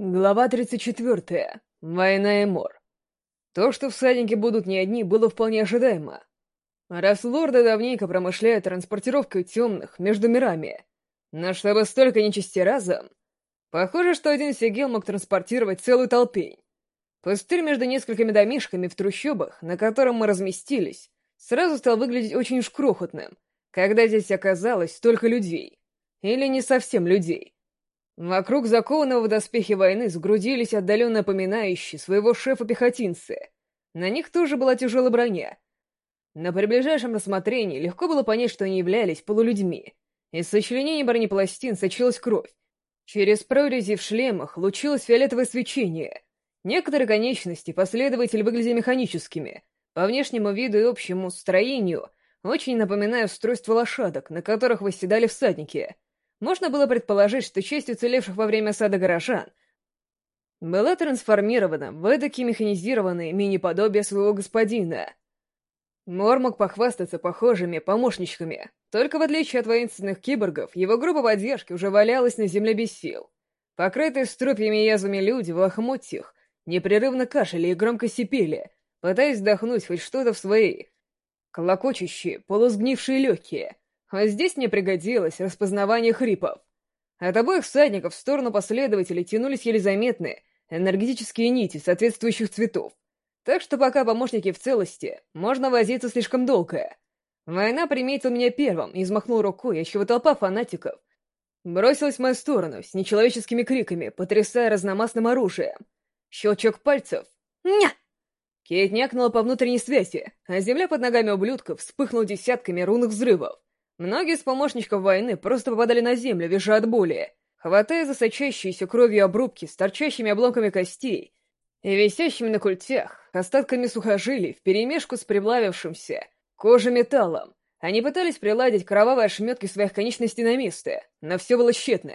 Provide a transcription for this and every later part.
Глава 34. Война и мор. То, что всадники будут не одни, было вполне ожидаемо. Раз лорды давненько промышляют транспортировкой темных между мирами, но чтобы столько нечисти разом, похоже, что один сигел мог транспортировать целую толпень. Пустырь между несколькими домишками в трущобах, на котором мы разместились, сразу стал выглядеть очень уж крохотным, когда здесь оказалось столько людей. Или не совсем людей. Вокруг закованного в доспехи войны сгрудились отдаленно напоминающие своего шефа-пехотинцы. На них тоже была тяжелая броня. На приближающем рассмотрении легко было понять, что они являлись полулюдьми. Из сочленений бронепластин сочилась кровь. Через прорези в шлемах лучилось фиолетовое свечение. Некоторые конечности последователи выглядели механическими. По внешнему виду и общему строению очень напоминая устройство лошадок, на которых восседали всадники — можно было предположить, что часть уцелевших во время осады горожан была трансформирована в эдакие механизированные мини-подобия своего господина. Мор мог похвастаться похожими помощничками, только в отличие от воинственных киборгов, его группа поддержки уже валялась на земле без сил. Покрытые струпьями и язвами люди в лохмотьях непрерывно кашляли и громко сипели, пытаясь вдохнуть хоть что-то в свои колокочущие, полусгнившие легкие — а здесь мне пригодилось распознавание хрипов. От обоих всадников в сторону последователей тянулись еле заметные энергетические нити соответствующих цветов. Так что пока помощники в целости, можно возиться слишком долго. Война приметил меня первым и взмахнул рукой, отчего толпа фанатиков бросилась в мою сторону с нечеловеческими криками, потрясая разномастным оружием. Щелчок пальцев. Ня! Кейт някнула по внутренней связи, а земля под ногами ублюдков вспыхнула десятками рунных взрывов. Многие из помощников войны просто попадали на землю, визжа от боли, хватая за сочащиеся кровью обрубки с торчащими обломками костей и висящими на культях остатками сухожилий вперемешку с приплавившимся кожей-металлом. Они пытались приладить кровавые ошметки своих конечностей на место, но все было тщетно.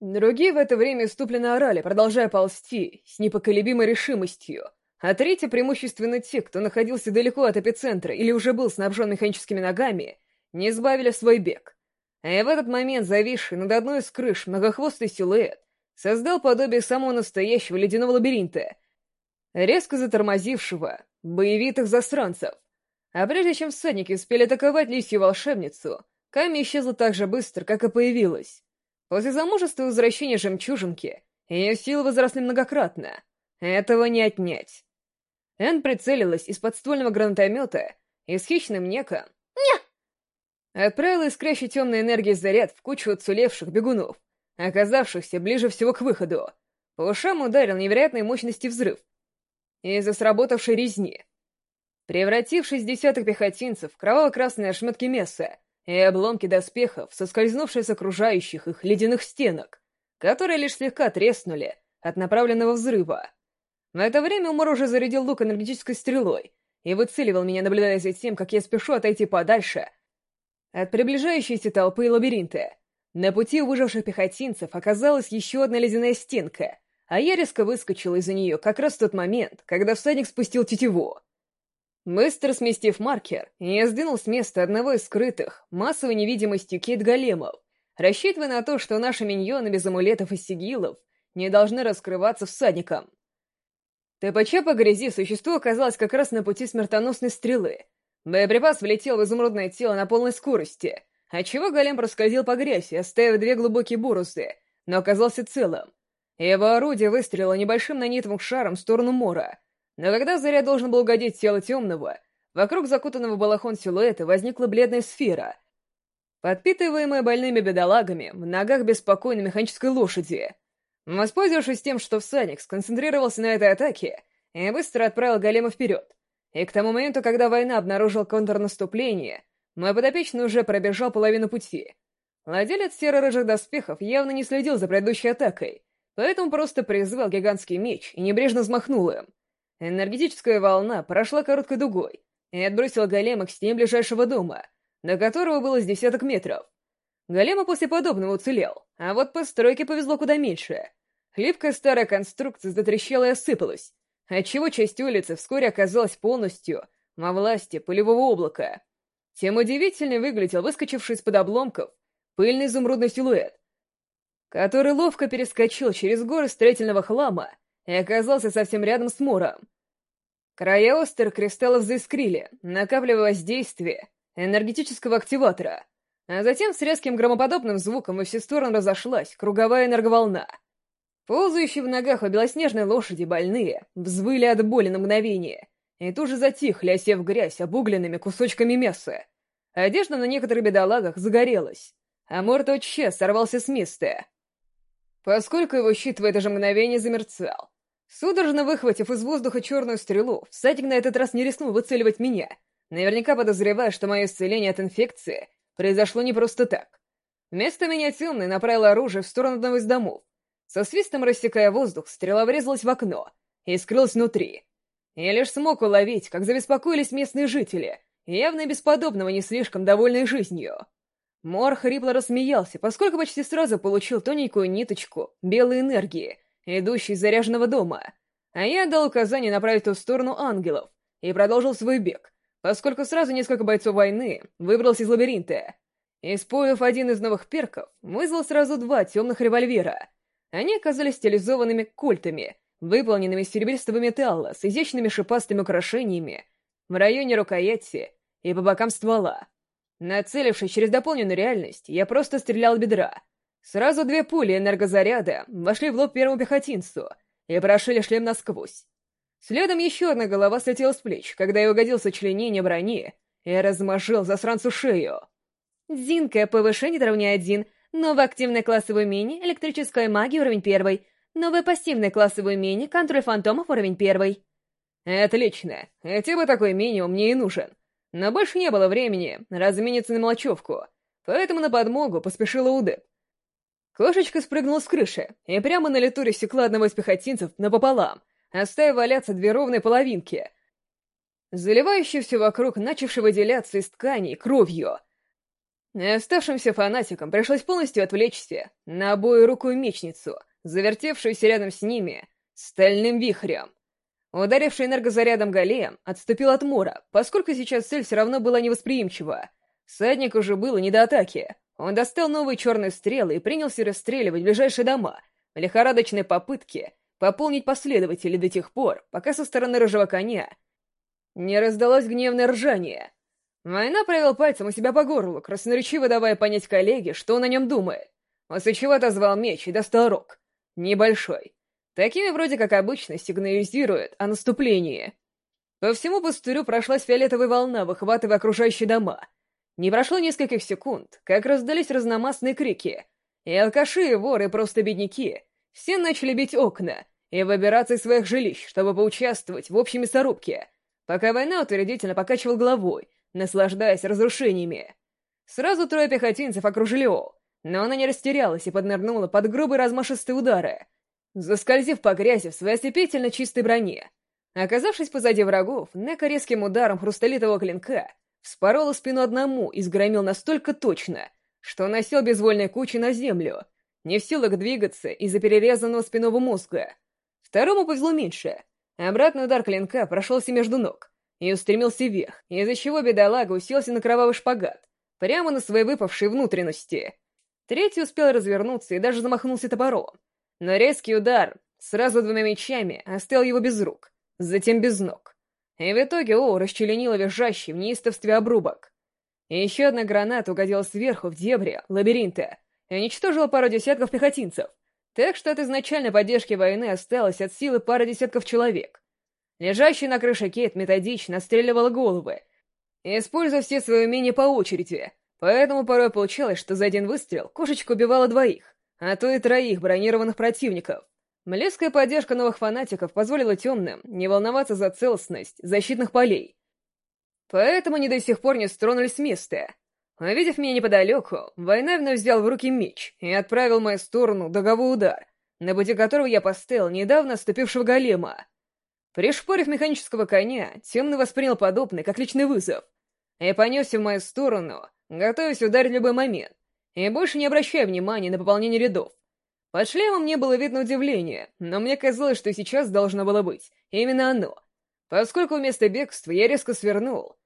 Другие в это время иступленно орали, продолжая ползти с непоколебимой решимостью, а третьи, преимущественно те, кто находился далеко от эпицентра или уже был снабжен механическими ногами, не сбавили свой бег. А в этот момент зависший над одной из крыш многохвостый силуэт создал подобие самого настоящего ледяного лабиринта, резко затормозившего боевитых засранцев. А прежде чем всадники успели атаковать лисью волшебницу, Ками исчезла так же быстро, как и появилась. После замужества и возвращения жемчужинки ее силы возросли многократно. Этого не отнять. Энн прицелилась из подствольного гранатомета и с хищным неком Отправила искрящей темной энергии заряд в кучу уцелевших бегунов, оказавшихся ближе всего к выходу. По ушам ударил невероятной мощности взрыв из-за сработавшей резни. Превратившись в десяток пехотинцев кроваво-красные ошметки мяса и обломки доспехов, соскользнувшие с окружающих их ледяных стенок, которые лишь слегка треснули от направленного взрыва. В это время Умор уже зарядил лук энергетической стрелой и выцеливал меня, наблюдая за тем, как я спешу отойти подальше — от приближающейся толпы лабиринта. На пути у выживших пехотинцев оказалась еще одна ледяная стенка, а я резко выскочил из-за нее как раз в тот момент, когда всадник спустил тетиву. Быстро сместив маркер, я сдвинул с места одного из скрытых, массовой невидимостью кейт-големов, рассчитывая на то, что наши миньоны без амулетов и сигилов не должны раскрываться всадникам. ТПЧ по грязи существо оказалось как раз на пути смертоносной стрелы, Боеприпас влетел в изумрудное тело на полной скорости, отчего голем проскользил по грязи, оставив две глубокие бурузы, но оказался целым. Его орудие выстрелило небольшим нанитым шаром в сторону Мора, но когда заряд должен был угодить тело темного, вокруг закутанного балахон силуэта возникла бледная сфера, подпитываемая больными бедолагами в ногах беспокойной механической лошади. Воспользовавшись тем, что всадник сконцентрировался на этой атаке, я быстро отправил голема вперед, и к тому моменту, когда война обнаружил контрнаступление, мой подопечный уже пробежал половину пути. Владелец серо-рыжих доспехов явно не следил за предыдущей атакой, поэтому просто призвал гигантский меч и небрежно взмахнул им. Энергетическая волна прошла короткой дугой и отбросила голема к стене ближайшего дома, до которого было с десяток метров. Голема после подобного уцелел, а вот постройке повезло куда меньше. Хлипкая старая конструкция затрещала и осыпалась, отчего часть улицы вскоре оказалась полностью во власти пылевого облака. Тем удивительнее выглядел выскочивший из-под обломков пыльный изумрудный силуэт. который ловко перескочил через горы строительного хлама и оказался совсем рядом с Муром. Края острых кристаллов заискрили, накапливая воздействие энергетического активатора, а затем с резким громоподобным звуком во все стороны разошлась круговая энерговолна. Ползающие в ногах у белоснежной лошади больные взвыли от боли на мгновение и тут же затихли, осев грязь обугленными кусочками мяса. Одежда на некоторых бедолагах загорелась, а Мор тотчас сорвался с места. Поскольку его щит в это же мгновение замерцал, судорожно выхватив из воздуха черную стрелу, всадник на этот раз не рискнул выцеливать меня, наверняка подозревая, что мое исцеление от инфекции произошло не просто так. Вместо меня темный направил оружие в сторону одного из домов. Со свистом рассекая воздух, стрела врезалась в окно и скрылась внутри. Я лишь смог уловить, как забеспокоились местные жители, явно без подобного не слишком довольной жизнью. Мор хрипло рассмеялся, поскольку почти сразу получил тоненькую ниточку белой энергии, идущей из заряженного дома, а я дал указание направить в ту сторону ангелов и продолжил свой бег, поскольку сразу несколько бойцов войны выбрался из лабиринта. Использовав один из новых перков, вызвал сразу два темных револьвера. Они оказались стилизованными культами, выполненными из серебристого металла с изящными шипастыми украшениями в районе рукояти и по бокам ствола. Нацелившись через дополненную реальность, я просто стрелял бедра. Сразу две пули энергозаряда вошли в лоб первому пехотинцу и прошили шлем насквозь. Следом еще одна голова слетела с плеч, когда я угодил сочленение брони и размажил засранцу шею. Зинка, повышение до уровня 1, новое активное классовое умение, электрическая магия уровень 1, новое пассивное классовое умение, контроль фантомов уровень 1. Отлично, хотя бы такой минимум мне и нужен. Но больше не было времени размениться на мелочевку, поэтому на подмогу поспешила Удэп. Кошечка спрыгнула с крыши и прямо на лету рассекла одного из пехотинцев напополам, оставив валяться две ровные половинки, заливающие все вокруг начавшей выделяться из тканей кровью. Оставшимся фанатикам пришлось полностью отвлечься на обои руку мечницу, завертевшуюся рядом с ними стальным вихрем. Ударивший энергозарядом Галеем отступил от Мура, поскольку сейчас цель все равно была невосприимчива. Садник уже было не до атаки. Он достал новые черные стрелы и принялся расстреливать ближайшие дома, в лихорадочной попытке пополнить последователей до тех пор, пока со стороны рыжего коня не раздалось гневное ржание. Война провел пальцем у себя по горлу, красноречиво давая понять коллеге, что он о нем думает, после чего отозвал меч и достал рог. Небольшой, Такими вроде как обычно сигнализируют о наступлении. По всему пустырю прошлась фиолетовая волна, выхватывая окружающие дома. Не прошло нескольких секунд, как раздались разномастные крики. И алкаши, и воры, и просто бедняки, все начали бить окна и выбираться из своих жилищ, чтобы поучаствовать в общей мясорубке, пока война утвердительно покачивал головой, наслаждаясь разрушениями. Сразу трое пехотинцев окружили О, но она не растерялась и поднырнула под грубые размашистые удары, заскользив по грязи в своей ослепительно чистой броне. Оказавшись позади врагов, Нека резким ударом хрусталитового клинка вспорола спину одному и сгромил настолько точно, что носил безвольной кучей на землю, не в силах двигаться из-за перерезанного спинного мозга. Второму повезло меньше. Обратный удар клинка прошелся между ног и устремился вверх, из-за чего бедолага уселся на кровавый шпагат, прямо на свои выпавшие внутренности. Третий успел развернуться и даже замахнулся топором, но резкий удар сразу двумя мечами оставил его без рук, затем без ног. И в итоге Оу расчленила визжащий в неистовстве обрубок. И еще одна граната угодила сверху в дебри лабиринта и уничтожила пару десятков пехотинцев, так что от изначальной поддержки войны осталось от силы пара десятков человек. Лежащий на крыше Кейт методично отстреливала головы, используя все свои умения по очереди, поэтому порой получалось, что за один выстрел кошечка убивала двоих а то и троих бронированных противников. Млеская поддержка новых фанатиков позволила темным не волноваться за целостность защитных полей. Поэтому они до сих пор не стронулись с места. Увидев меня неподалеку, война вновь взял в руки меч и отправил в мою сторону договой удар, на пути которого я поставил недавно ступившего голема. Пришпорив механического коня, темный воспринял подобный как личный вызов и понесся в мою сторону, готовясь ударить в любой момент и больше не обращая внимания на пополнение рядов. Под шлемом не было видно удивления, но мне казалось, что сейчас должно было быть именно оно, поскольку вместо бегства я резко свернул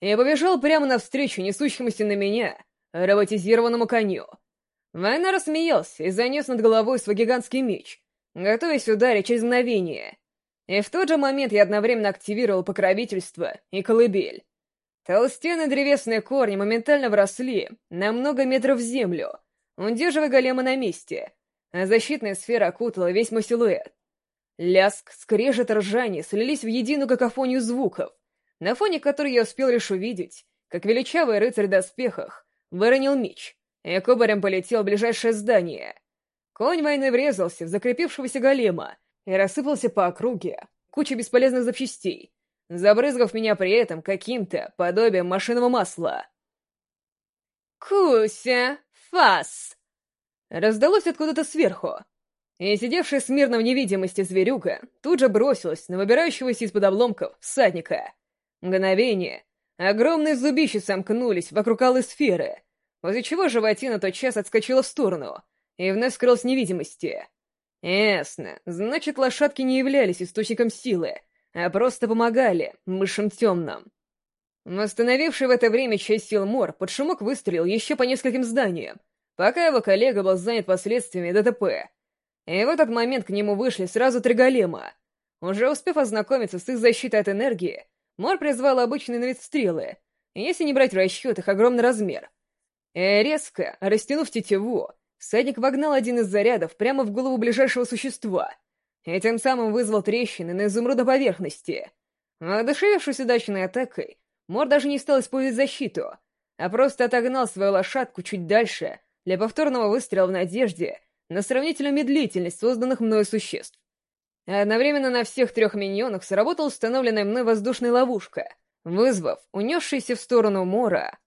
и побежал прямо навстречу несущемуся на меня роботизированному коню. Война рассмеялся и занес над головой свой гигантский меч, готовясь ударить через мгновение. И в тот же момент я одновременно активировал покровительство и колыбель. Толстенные древесные корни моментально вросли на много метров в землю, удерживая голема на месте, а защитная сфера окутала весь мой силуэт. Ляск, скрежет, ржание слились в единую какофонию звуков, на фоне которой я успел лишь увидеть, как величавый рыцарь в доспехах выронил меч и кубарем полетел в ближайшее здание. Конь войны врезался в закрепившегося голема и рассыпался по округе куча бесполезных запчастей, забрызгав меня при этом каким-то подобием машинного масла. «Куся! Фас!» Раздалось откуда-то сверху, и сидевшая смирно в невидимости зверюга тут же бросилась на выбирающегося из-под обломков всадника. Мгновение. Огромные зубища сомкнулись вокруг алой сферы, после чего животина тотчас отскочила в сторону и вновь скрылась невидимости. Ясно. Значит, лошадки не являлись источником силы, а просто помогали мышам темным. Восстановивший в это время часть сил Мор под шумок выстрелил еще по нескольким зданиям, пока его коллега был занят последствиями ДТП. И в этот момент к нему вышли сразу три голема. Уже успев ознакомиться с их защитой от энергии, Мор призвал обычные на вид стрелы, если не брать в расчет их огромный размер. И резко, растянув тетиву, всадник вогнал один из зарядов прямо в голову ближайшего существа — и тем самым вызвал трещины на изумрудной поверхности. Одушевившись удачной атакой, Мор даже не стал использовать защиту, а просто отогнал свою лошадку чуть дальше для повторного выстрела в надежде на сравнительную медлительность созданных мною существ. Одновременно на всех трех миньонах сработала установленная мной воздушная ловушка, вызвав унесшийся в сторону Мора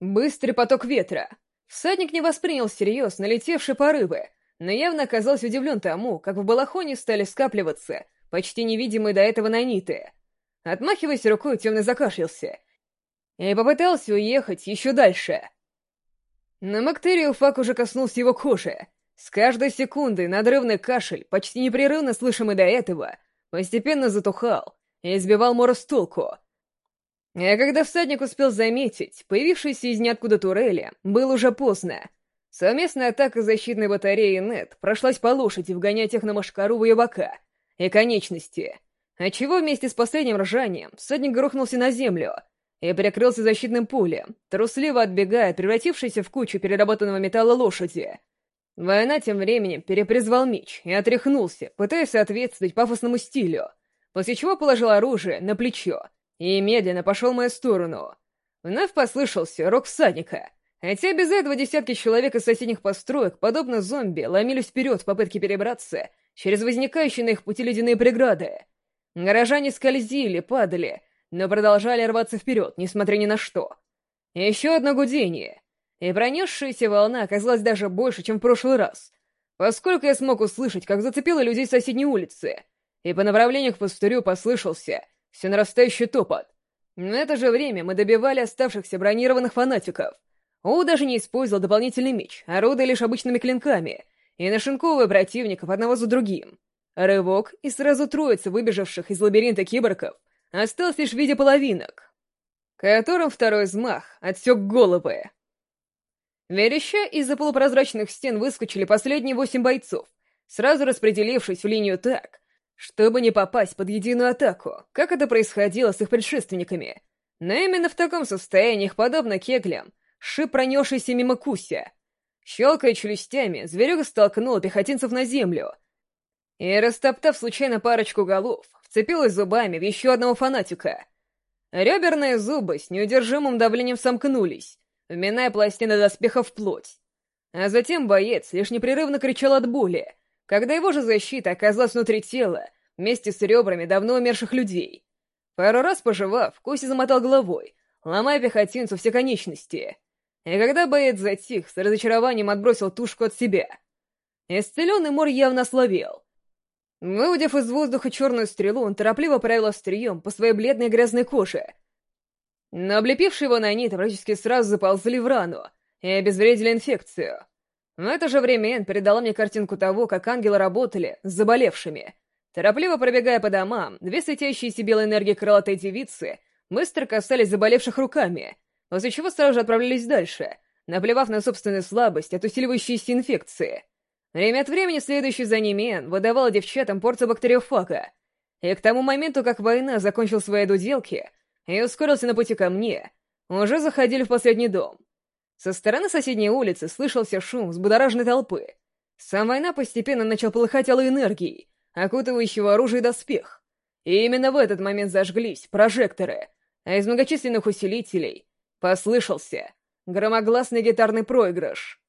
быстрый поток ветра. Всадник не воспринял всерьез налетевшие порывы, но явно оказался удивлен тому, как в балахоне стали скапливаться почти невидимые до этого наниты. Отмахиваясь рукой, темный закашлялся и попытался уехать еще дальше. На Мактерию фак уже коснулся его кожи. С каждой секундой надрывный кашель, почти непрерывно слышимый до этого, постепенно затухал и избивал Мора с толку. А когда всадник успел заметить, появившийся из ниоткуда турели, было уже поздно. Совместная атака защитной батареи НЕТ прошлась по лошади, вгоняя тех на машкару в ее бока и конечности, отчего вместе с последним ржанием всадник грохнулся на землю и прикрылся защитным пулем, трусливо отбегая от превратившейся в кучу переработанного металла лошади. Война тем временем перепризвал меч и отряхнулся, пытаясь соответствовать пафосному стилю, после чего положил оружие на плечо и медленно пошел в мою сторону. Вновь послышался рок всадника — Хотя без этого десятки человек из соседних построек, подобно зомби, ломились вперед в попытке перебраться через возникающие на их пути ледяные преграды. Горожане скользили, падали, но продолжали рваться вперед, несмотря ни на что. Еще одно гудение, и пронесшаяся волна оказалась даже больше, чем в прошлый раз, поскольку я смог услышать, как зацепило людей соседней улицы, и по направлению к пастырю послышался все нарастающий топот. В это же время мы добивали оставшихся бронированных фанатиков — Оу даже не использовал дополнительный меч, орудуя лишь обычными клинками, и нашинковывая противников одного за другим. Рывок, и сразу троица выбежавших из лабиринта киборгов осталось лишь в виде половинок, которым второй взмах отсек головы. Вереща из-за полупрозрачных стен выскочили последние восемь бойцов, сразу распределившись в линию так, чтобы не попасть под единую атаку, как это происходило с их предшественниками. Но именно в таком состоянии подобно кеглям, шип пронесшийся мимо Куся. Щелкая челюстями, зверюга столкнула пехотинцев на землю и, растоптав случайно парочку голов, вцепилась зубами в еще одного фанатика. Реберные зубы с неудержимым давлением сомкнулись, вминая пластины доспеха в плоть. А затем боец лишь непрерывно кричал от боли, когда его же защита оказалась внутри тела вместе с ребрами давно умерших людей. Пару раз пожевав, Куся замотал головой, ломая пехотинцу все конечности. И когда боец затих, с разочарованием отбросил тушку от себя. Исцеленный мор явно ослабел. Выудив из воздуха черную стрелу, он торопливо правил острием по своей бледной грязной коже. Но облепившие его наниты практически сразу заползли в рану и обезвредили инфекцию. В это же время Энн передала мне картинку того, как ангелы работали с заболевшими. Торопливо пробегая по домам, две светящиеся белой энергии крылатой девицы быстро касались заболевших руками — после чего сразу же отправлялись дальше, наплевав на собственную слабость от усиливающейся инфекции. Время от времени следующий за ними Эн выдавала девчатам порцию бактериофага, и к тому моменту, как война закончил свои дуделки и ускорился на пути ко мне, уже заходили в последний дом. Со стороны соседней улицы слышался шум взбудораженной толпы. Сам война постепенно начал полыхать алой энергией, окутывающего оружие и доспех. И именно в этот момент зажглись прожекторы, а из многочисленных усилителей послышался громогласный гитарный проигрыш.